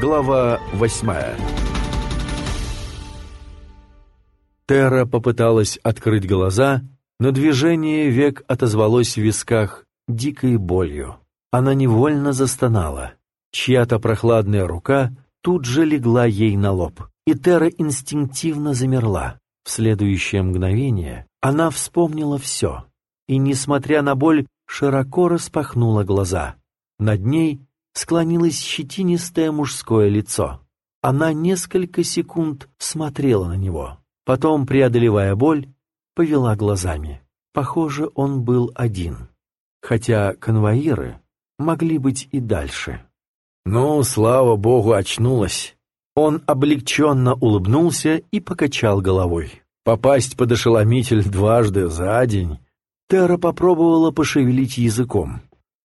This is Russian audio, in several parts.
Глава восьмая Терра попыталась открыть глаза, но движение век отозвалось в висках дикой болью. Она невольно застонала. Чья-то прохладная рука тут же легла ей на лоб, и Терра инстинктивно замерла. В следующее мгновение она вспомнила все, и, несмотря на боль, широко распахнула глаза. Над ней склонилось щетинистое мужское лицо. Она несколько секунд смотрела на него, потом, преодолевая боль, повела глазами. Похоже, он был один, хотя конвоиры могли быть и дальше. «Ну, слава богу, очнулась!» Он облегченно улыбнулся и покачал головой. Попасть под ошеломитель дважды за день. Тера попробовала пошевелить языком.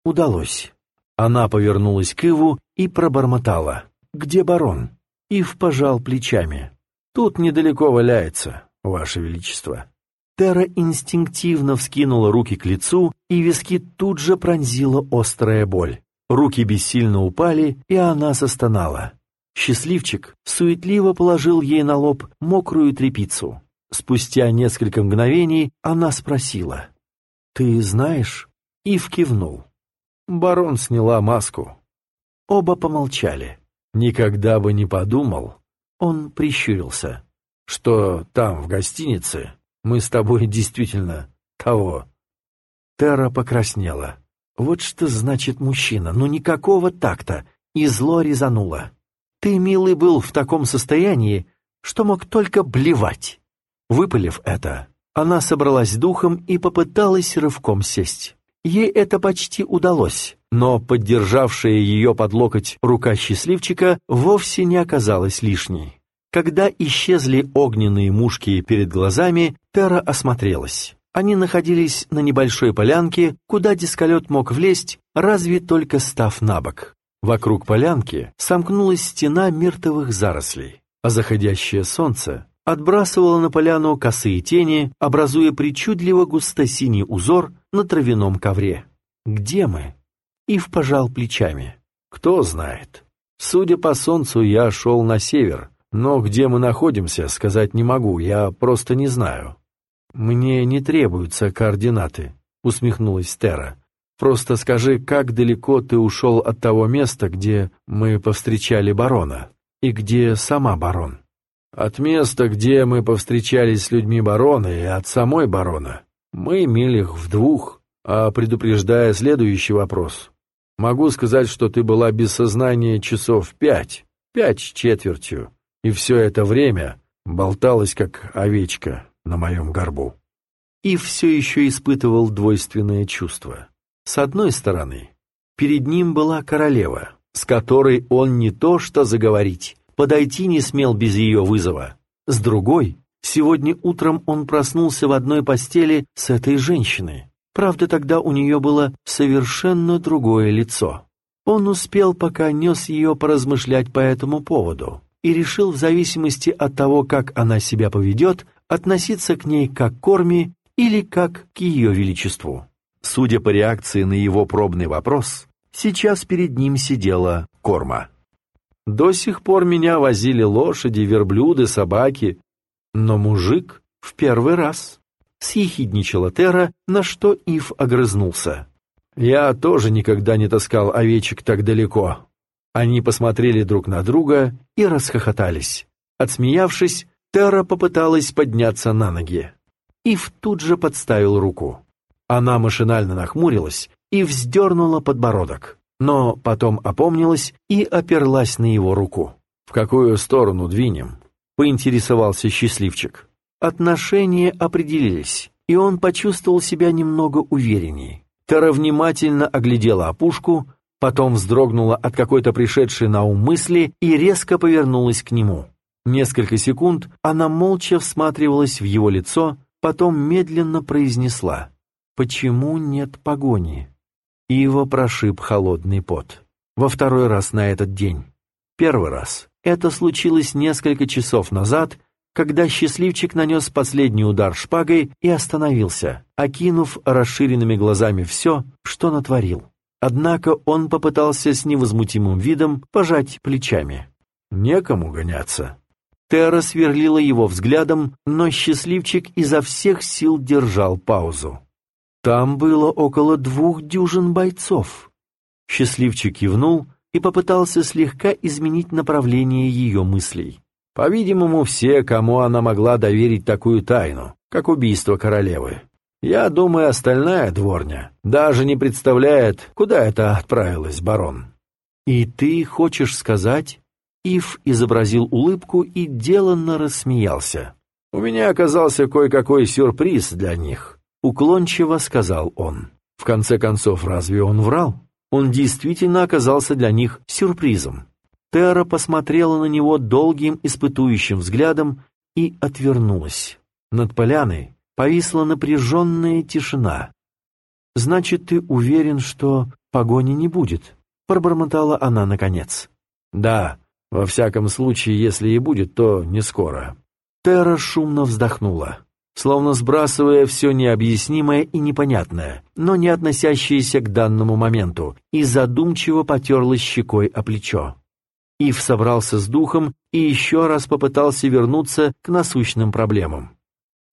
Удалось. Она повернулась к Иву и пробормотала. «Где барон?» Ив пожал плечами. «Тут недалеко валяется, Ваше Величество». Тера инстинктивно вскинула руки к лицу, и виски тут же пронзила острая боль. Руки бессильно упали, и она застонала. Счастливчик суетливо положил ей на лоб мокрую тряпицу. Спустя несколько мгновений она спросила. «Ты знаешь?» Ив кивнул. Барон сняла маску. Оба помолчали. Никогда бы не подумал. Он прищурился. Что там, в гостинице, мы с тобой действительно того. Тера покраснела. Вот что значит мужчина, ну никакого такта, и зло резануло. Ты, милый, был в таком состоянии, что мог только блевать. Выпалив это, она собралась духом и попыталась рывком сесть. Ей это почти удалось, но поддержавшая ее под локоть рука счастливчика вовсе не оказалась лишней. Когда исчезли огненные мушки перед глазами, Тера осмотрелась. Они находились на небольшой полянке, куда дисколет мог влезть, разве только став на бок. Вокруг полянки сомкнулась стена миртовых зарослей, а заходящее солнце отбрасывало на поляну косые тени, образуя причудливо густо-синий узор на травяном ковре. «Где мы?» Ив пожал плечами. «Кто знает. Судя по солнцу, я шел на север, но где мы находимся, сказать не могу, я просто не знаю». «Мне не требуются координаты», — усмехнулась Тера. «Просто скажи, как далеко ты ушел от того места, где мы повстречали барона, и где сама барон?» «От места, где мы повстречались с людьми барона, и от самой барона. Мы милях в двух, а предупреждая следующий вопрос. Могу сказать, что ты была без сознания часов пять, пять с четвертью, и все это время болталась, как овечка на моем горбу. И все еще испытывал двойственное чувство. С одной стороны, перед ним была королева, с которой он не то что заговорить, подойти не смел без ее вызова. С другой, сегодня утром он проснулся в одной постели с этой женщиной. Правда, тогда у нее было совершенно другое лицо. Он успел, пока нес ее поразмышлять по этому поводу, и решил в зависимости от того, как она себя поведет, относиться к ней как к корме или как к ее величеству. Судя по реакции на его пробный вопрос, сейчас перед ним сидела корма. До сих пор меня возили лошади, верблюды, собаки, но мужик в первый раз. Съехидничала Тера, на что Ив огрызнулся. Я тоже никогда не таскал овечек так далеко. Они посмотрели друг на друга и расхохотались. Отсмеявшись, Тера попыталась подняться на ноги. Ив тут же подставил руку. Она машинально нахмурилась и вздернула подбородок, но потом опомнилась и оперлась на его руку. «В какую сторону двинем?» — поинтересовался счастливчик. Отношения определились, и он почувствовал себя немного уверенней. Тара внимательно оглядела опушку, потом вздрогнула от какой-то пришедшей на ум мысли и резко повернулась к нему. Несколько секунд она молча всматривалась в его лицо, потом медленно произнесла «Почему нет погони?» Ива прошиб холодный пот. Во второй раз на этот день. Первый раз. Это случилось несколько часов назад, когда счастливчик нанес последний удар шпагой и остановился, окинув расширенными глазами все, что натворил. Однако он попытался с невозмутимым видом пожать плечами. «Некому гоняться». Тера сверлила его взглядом, но счастливчик изо всех сил держал паузу. Там было около двух дюжин бойцов. Счастливчик кивнул и попытался слегка изменить направление ее мыслей. По-видимому, все, кому она могла доверить такую тайну, как убийство королевы. Я думаю, остальная дворня даже не представляет, куда это отправилась барон. «И ты хочешь сказать...» Ив изобразил улыбку и деланно рассмеялся. «У меня оказался кое-какой сюрприз для них», — уклончиво сказал он. В конце концов, разве он врал? Он действительно оказался для них сюрпризом. Тера посмотрела на него долгим испытующим взглядом и отвернулась. Над поляной повисла напряженная тишина. «Значит, ты уверен, что погони не будет?» — пробормотала она наконец. «Да, во всяком случае, если и будет, то не скоро». Тера шумно вздохнула, словно сбрасывая все необъяснимое и непонятное, но не относящееся к данному моменту, и задумчиво потерлась щекой о плечо. Ив собрался с духом и еще раз попытался вернуться к насущным проблемам.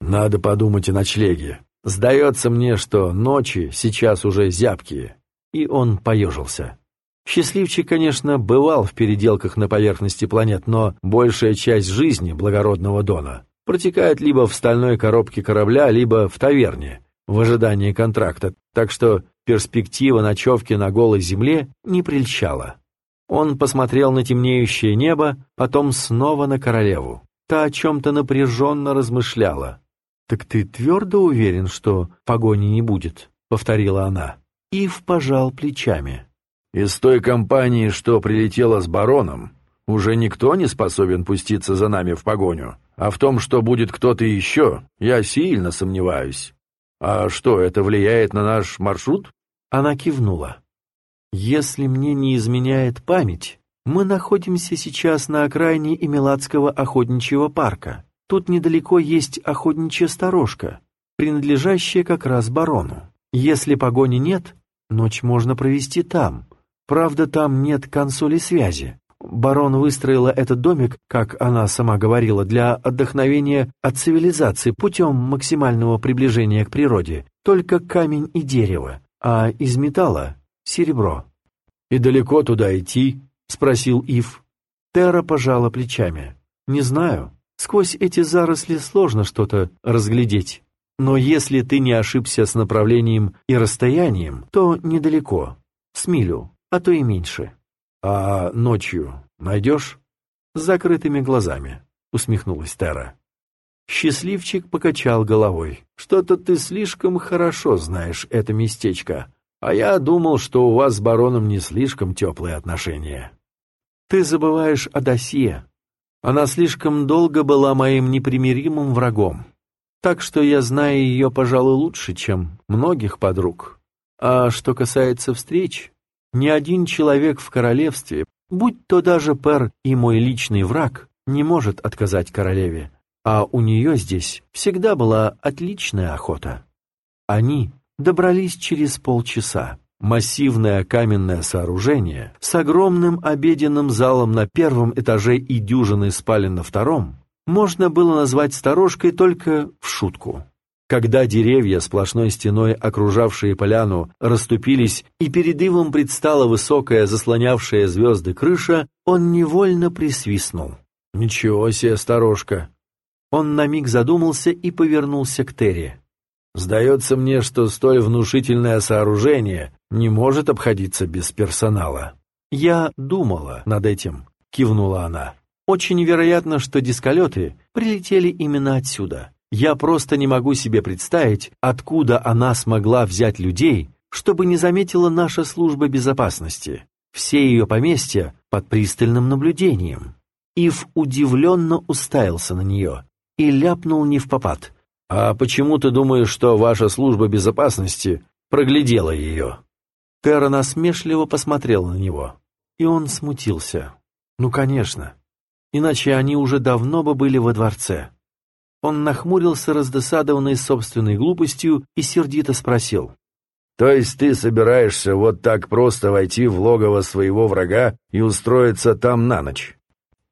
Надо подумать о ночлеге. Сдается мне, что ночи сейчас уже зябкие. И он поежился. Счастливчик, конечно, бывал в переделках на поверхности планет, но большая часть жизни благородного Дона протекает либо в стальной коробке корабля, либо в таверне, в ожидании контракта, так что перспектива ночевки на голой земле не прельщала. Он посмотрел на темнеющее небо, потом снова на королеву. Та о чем-то напряженно размышляла. «Так ты твердо уверен, что погони не будет?» — повторила она. Ив пожал плечами. «Из той компании, что прилетела с бароном, уже никто не способен пуститься за нами в погоню, а в том, что будет кто-то еще, я сильно сомневаюсь. А что, это влияет на наш маршрут?» Она кивнула. «Если мне не изменяет память, мы находимся сейчас на окраине Эмиладского охотничьего парка. Тут недалеко есть охотничья сторожка, принадлежащая как раз барону. Если погони нет, ночь можно провести там. Правда, там нет консоли связи. Барон выстроила этот домик, как она сама говорила, для отдохновения от цивилизации путем максимального приближения к природе. Только камень и дерево, а из металла — серебро. «И далеко туда идти?» — спросил Ив. Тера пожала плечами. «Не знаю. Сквозь эти заросли сложно что-то разглядеть. Но если ты не ошибся с направлением и расстоянием, то недалеко, с милю, а то и меньше. А ночью найдешь? С закрытыми глазами, усмехнулась Тера. Счастливчик покачал головой. Что-то ты слишком хорошо знаешь это местечко, а я думал, что у вас с бароном не слишком теплые отношения. Ты забываешь о досье, она слишком долго была моим непримиримым врагом, так что я знаю ее, пожалуй, лучше, чем многих подруг. А что касается встреч, ни один человек в королевстве, будь то даже Пер и мой личный враг, не может отказать королеве, а у нее здесь всегда была отличная охота. Они добрались через полчаса. Массивное каменное сооружение с огромным обеденным залом на первом этаже и дюжиной спален на втором можно было назвать сторожкой только в шутку. Когда деревья, сплошной стеной окружавшие поляну, расступились и перед Ивом предстала высокая, заслонявшая звезды крыша, он невольно присвистнул. «Ничего себе, сторожка!» Он на миг задумался и повернулся к Терри. «Сдается мне, что столь внушительное сооружение не может обходиться без персонала. Я думала над этим, кивнула она. Очень вероятно, что дисколеты прилетели именно отсюда. Я просто не могу себе представить, откуда она смогла взять людей, чтобы не заметила наша служба безопасности. Все ее поместья под пристальным наблюдением. Ив удивленно уставился на нее и ляпнул не в попад. «А почему ты думаешь, что ваша служба безопасности проглядела ее?» Тера насмешливо посмотрела на него, и он смутился. Ну, конечно, иначе они уже давно бы были во дворце. Он нахмурился, раздосадованный собственной глупостью, и сердито спросил. То есть ты собираешься вот так просто войти в логово своего врага и устроиться там на ночь?»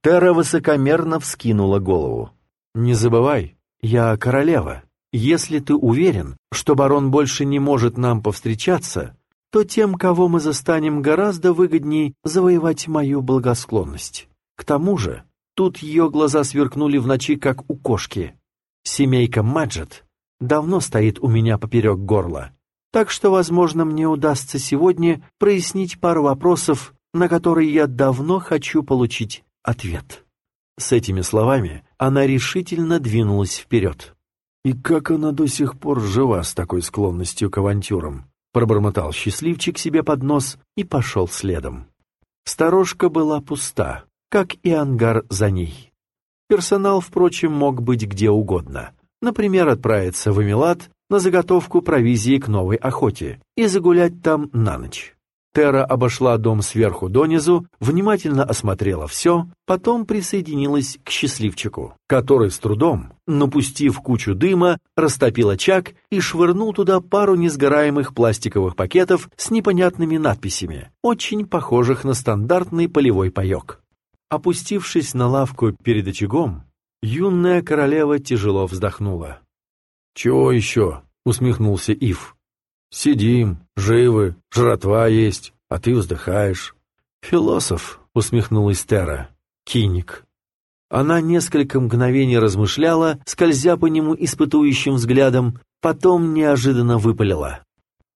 Тера высокомерно вскинула голову. «Не забывай, я королева. Если ты уверен, что барон больше не может нам повстречаться, то тем, кого мы застанем, гораздо выгодней завоевать мою благосклонность. К тому же, тут ее глаза сверкнули в ночи, как у кошки. Семейка Маджет давно стоит у меня поперек горла, так что, возможно, мне удастся сегодня прояснить пару вопросов, на которые я давно хочу получить ответ. С этими словами она решительно двинулась вперед. «И как она до сих пор жива с такой склонностью к авантюрам?» Пробормотал счастливчик себе под нос и пошел следом. Сторожка была пуста, как и ангар за ней. Персонал, впрочем, мог быть где угодно. Например, отправиться в Эмилат на заготовку провизии к новой охоте и загулять там на ночь. Тера обошла дом сверху донизу, внимательно осмотрела все, потом присоединилась к счастливчику, который с трудом, напустив кучу дыма, растопил очаг и швырнул туда пару несгораемых пластиковых пакетов с непонятными надписями, очень похожих на стандартный полевой паек. Опустившись на лавку перед очагом, юная королева тяжело вздохнула. «Чего еще?» — усмехнулся Ив. Сидим, живы, жратва есть, а ты вздыхаешь. Философ, усмехнулась Тера. Киник. Она несколько мгновений размышляла, скользя по нему испытующим взглядом, потом неожиданно выпалила.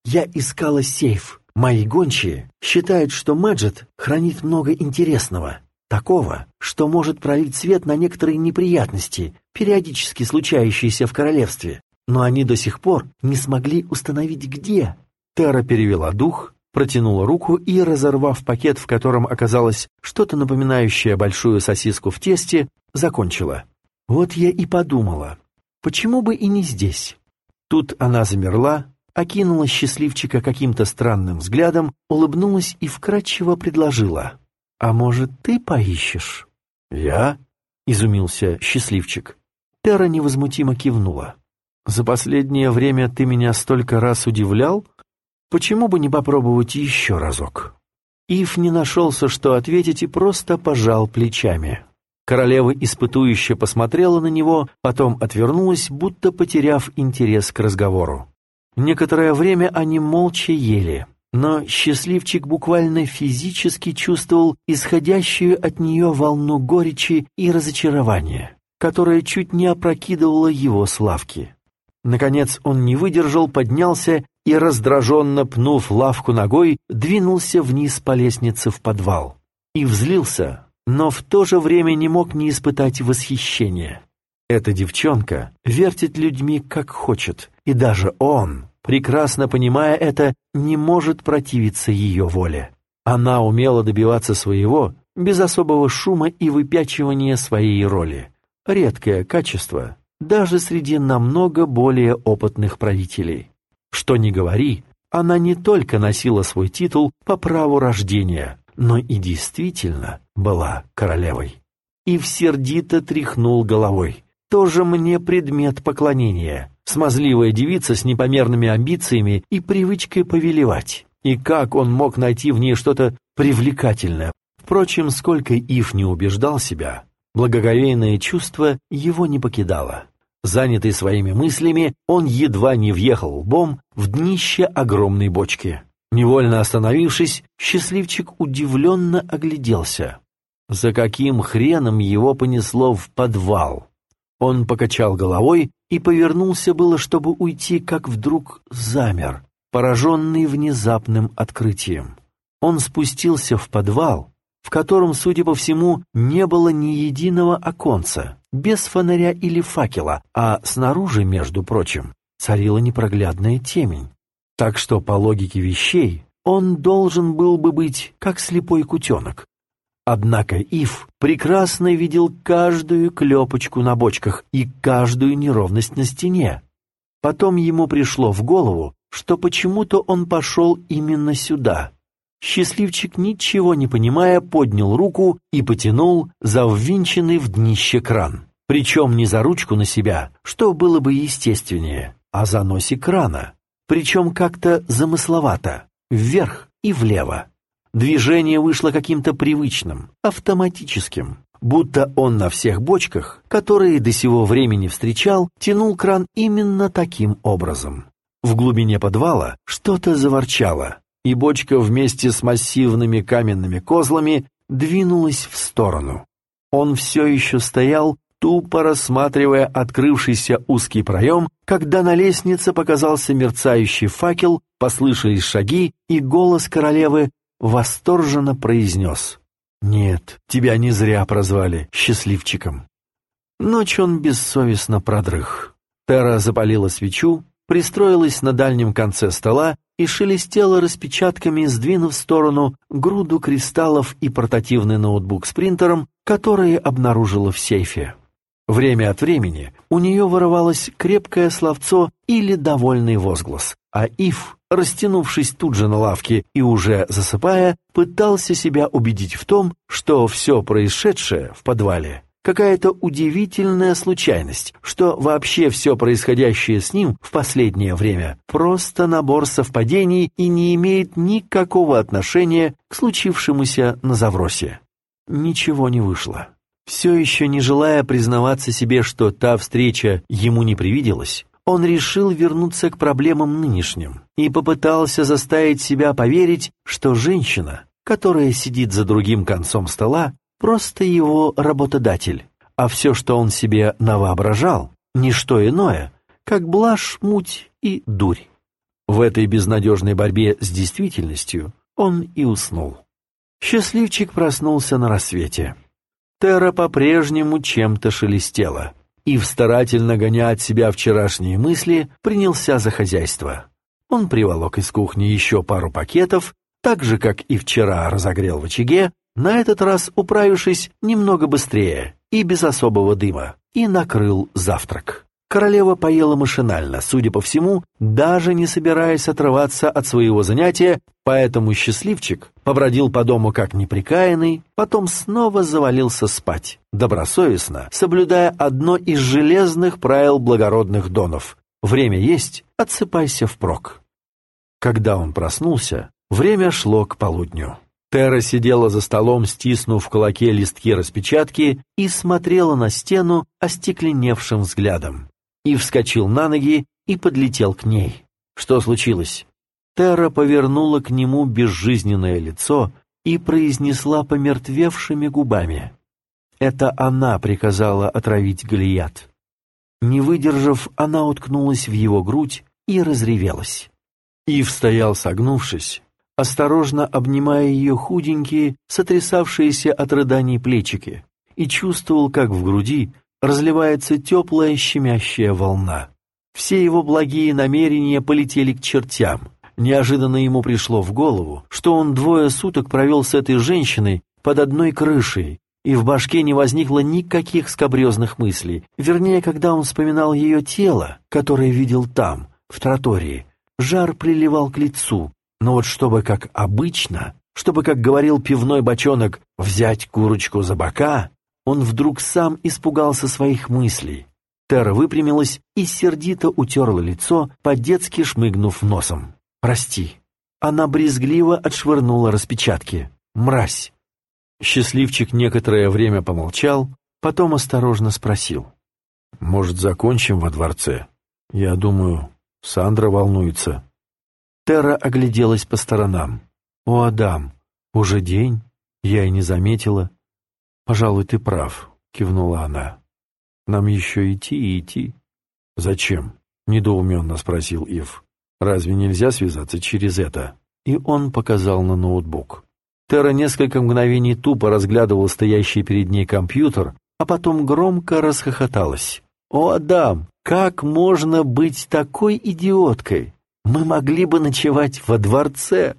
«Я искала сейф. Мои гончие считают, что Мэджет хранит много интересного. Такого, что может пролить свет на некоторые неприятности, периодически случающиеся в королевстве но они до сих пор не смогли установить где. Тера перевела дух, протянула руку и, разорвав пакет, в котором оказалось что-то напоминающее большую сосиску в тесте, закончила. Вот я и подумала, почему бы и не здесь? Тут она замерла, окинула счастливчика каким-то странным взглядом, улыбнулась и вкратчиво предложила. «А может, ты поищешь?» «Я?» — изумился счастливчик. Тера невозмутимо кивнула. За последнее время ты меня столько раз удивлял? Почему бы не попробовать еще разок?» Ив не нашелся, что ответить, и просто пожал плечами. Королева испытующе посмотрела на него, потом отвернулась, будто потеряв интерес к разговору. Некоторое время они молча ели, но счастливчик буквально физически чувствовал исходящую от нее волну горечи и разочарования, которая чуть не опрокидывала его с лавки. Наконец он не выдержал, поднялся и, раздраженно пнув лавку ногой, двинулся вниз по лестнице в подвал. И взлился, но в то же время не мог не испытать восхищения. Эта девчонка вертит людьми как хочет, и даже он, прекрасно понимая это, не может противиться ее воле. Она умела добиваться своего без особого шума и выпячивания своей роли. Редкое качество, даже среди намного более опытных правителей. Что ни говори, она не только носила свой титул по праву рождения, но и действительно была королевой. И сердито тряхнул головой. Тоже мне предмет поклонения. Смазливая девица с непомерными амбициями и привычкой повелевать. И как он мог найти в ней что-то привлекательное? Впрочем, сколько Ив не убеждал себя, Благоговейное чувство его не покидало. Занятый своими мыслями, он едва не въехал лбом в днище огромной бочки. Невольно остановившись, счастливчик удивленно огляделся. За каким хреном его понесло в подвал? Он покачал головой и повернулся было, чтобы уйти, как вдруг замер, пораженный внезапным открытием. Он спустился в подвал, в котором, судя по всему, не было ни единого оконца, без фонаря или факела, а снаружи, между прочим, царила непроглядная темень. Так что, по логике вещей, он должен был бы быть как слепой кутенок. Однако Ив прекрасно видел каждую клепочку на бочках и каждую неровность на стене. Потом ему пришло в голову, что почему-то он пошел именно сюда, Счастливчик, ничего не понимая, поднял руку и потянул за ввинченный в днище кран. Причем не за ручку на себя, что было бы естественнее, а за носик крана. причем как-то замысловато, вверх и влево. Движение вышло каким-то привычным, автоматическим, будто он на всех бочках, которые до сего времени встречал, тянул кран именно таким образом. В глубине подвала что-то заворчало, и бочка вместе с массивными каменными козлами двинулась в сторону. Он все еще стоял, тупо рассматривая открывшийся узкий проем, когда на лестнице показался мерцающий факел, послышались шаги, и голос королевы восторженно произнес «Нет, тебя не зря прозвали счастливчиком». Ночь он бессовестно продрых. Тера запалила свечу, пристроилась на дальнем конце стола и шелестела распечатками, сдвинув в сторону груду кристаллов и портативный ноутбук с принтером, которые обнаружила в сейфе. Время от времени у нее вырывалось крепкое словцо или довольный возглас, а Ив, растянувшись тут же на лавке и уже засыпая, пытался себя убедить в том, что все происшедшее в подвале какая-то удивительная случайность, что вообще все происходящее с ним в последнее время просто набор совпадений и не имеет никакого отношения к случившемуся на Завросе. Ничего не вышло. Все еще не желая признаваться себе, что та встреча ему не привиделась, он решил вернуться к проблемам нынешним и попытался заставить себя поверить, что женщина, которая сидит за другим концом стола, просто его работодатель, а все, что он себе навоображал, не что иное, как блажь, муть и дурь. В этой безнадежной борьбе с действительностью он и уснул. Счастливчик проснулся на рассвете. Тера по-прежнему чем-то шелестела, и, старательно гоня от себя вчерашние мысли, принялся за хозяйство. Он приволок из кухни еще пару пакетов, так же, как и вчера разогрел в очаге, на этот раз управившись немного быстрее и без особого дыма, и накрыл завтрак. Королева поела машинально, судя по всему, даже не собираясь отрываться от своего занятия, поэтому счастливчик побродил по дому как неприкаянный, потом снова завалился спать, добросовестно, соблюдая одно из железных правил благородных донов «Время есть, отсыпайся впрок». Когда он проснулся, время шло к полудню. Тера сидела за столом, стиснув в кулаке листки распечатки и смотрела на стену остекленевшим взглядом. И вскочил на ноги и подлетел к ней. Что случилось? Тера повернула к нему безжизненное лицо и произнесла помертвевшими губами. Это она приказала отравить Голият. Не выдержав, она уткнулась в его грудь и разревелась. Ив стоял согнувшись, осторожно обнимая ее худенькие, сотрясавшиеся от рыданий плечики, и чувствовал, как в груди разливается теплая щемящая волна. Все его благие намерения полетели к чертям. Неожиданно ему пришло в голову, что он двое суток провел с этой женщиной под одной крышей, и в башке не возникло никаких скобрезных мыслей. Вернее, когда он вспоминал ее тело, которое видел там, в тротории, жар приливал к лицу, но вот чтобы как обычно, чтобы, как говорил пивной бочонок, взять курочку за бока, он вдруг сам испугался своих мыслей. Тера выпрямилась и сердито утерла лицо, по-детски шмыгнув носом. «Прости». Она брезгливо отшвырнула распечатки. «Мразь». Счастливчик некоторое время помолчал, потом осторожно спросил. «Может, закончим во дворце? Я думаю, Сандра волнуется». Терра огляделась по сторонам. «О, Адам, уже день? Я и не заметила». «Пожалуй, ты прав», — кивнула она. «Нам еще идти и идти». «Зачем?» — недоуменно спросил Ив. «Разве нельзя связаться через это?» И он показал на ноутбук. Терра несколько мгновений тупо разглядывала стоящий перед ней компьютер, а потом громко расхохоталась. «О, Адам, как можно быть такой идиоткой? Мы могли бы ночевать во дворце.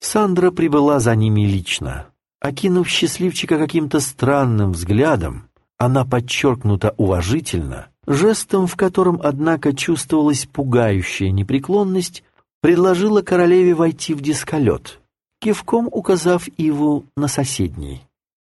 Сандра прибыла за ними лично. Окинув счастливчика каким-то странным взглядом, она подчеркнута уважительно, жестом, в котором, однако, чувствовалась пугающая непреклонность, предложила королеве войти в дисколет, кивком указав Иву на соседний.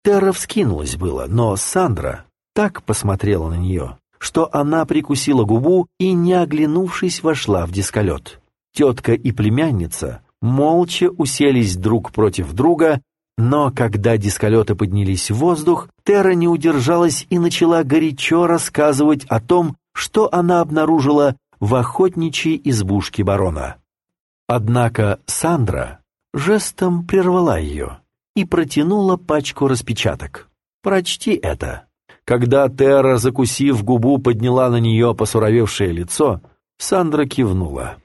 Терра вскинулась было, но Сандра так посмотрела на нее, что она прикусила губу и, не оглянувшись, вошла в дисколет. тетка и племянница молча уселись друг против друга, но когда дисколеты поднялись в воздух, Тера не удержалась и начала горячо рассказывать о том, что она обнаружила в охотничьей избушке барона. Однако Сандра жестом прервала ее и протянула пачку распечаток. «Прочти это». Когда Тера, закусив губу, подняла на нее посуровевшее лицо, Сандра кивнула.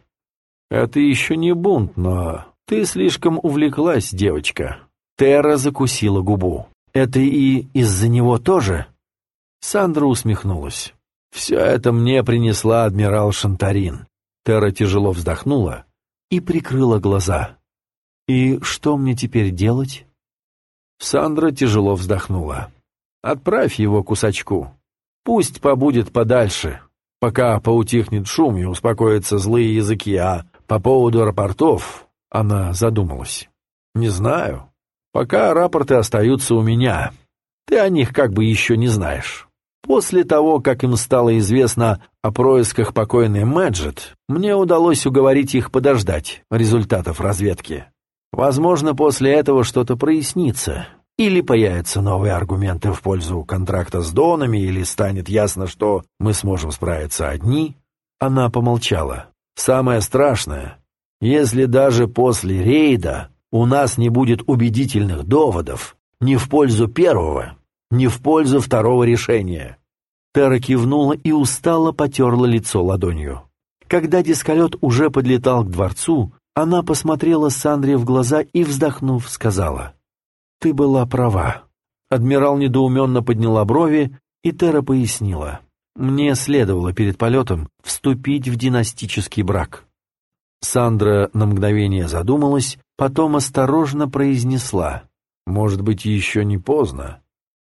«Это еще не бунт, но ты слишком увлеклась, девочка». Тера закусила губу. «Это и из-за него тоже?» Сандра усмехнулась. «Все это мне принесла адмирал Шантарин». Тера тяжело вздохнула и прикрыла глаза. «И что мне теперь делать?» Сандра тяжело вздохнула. «Отправь его кусачку. Пусть побудет подальше, пока поутихнет шум и успокоятся злые языки, а по поводу рапортов она задумалась. Не знаю. Пока рапорты остаются у меня. Ты о них как бы еще не знаешь. После того, как им стало известно о происках покойной Мэджет, мне удалось уговорить их подождать результатов разведки. Возможно, после этого что-то прояснится, или появятся новые аргументы в пользу контракта с Донами, или станет ясно, что мы сможем справиться одни. Она помолчала. Самое страшное, если даже после рейда у нас не будет убедительных доводов ни в пользу первого, не в пользу второго решения». Тера кивнула и устало потерла лицо ладонью. Когда дисколет уже подлетал к дворцу, она посмотрела Сандре в глаза и, вздохнув, сказала, «Ты была права». Адмирал недоуменно подняла брови, и Тера пояснила, «Мне следовало перед полетом вступить в династический брак». Сандра на мгновение задумалась, потом осторожно произнесла, «Может быть, еще не поздно?»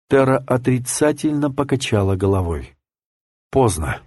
Тера отрицательно покачала головой. «Поздно».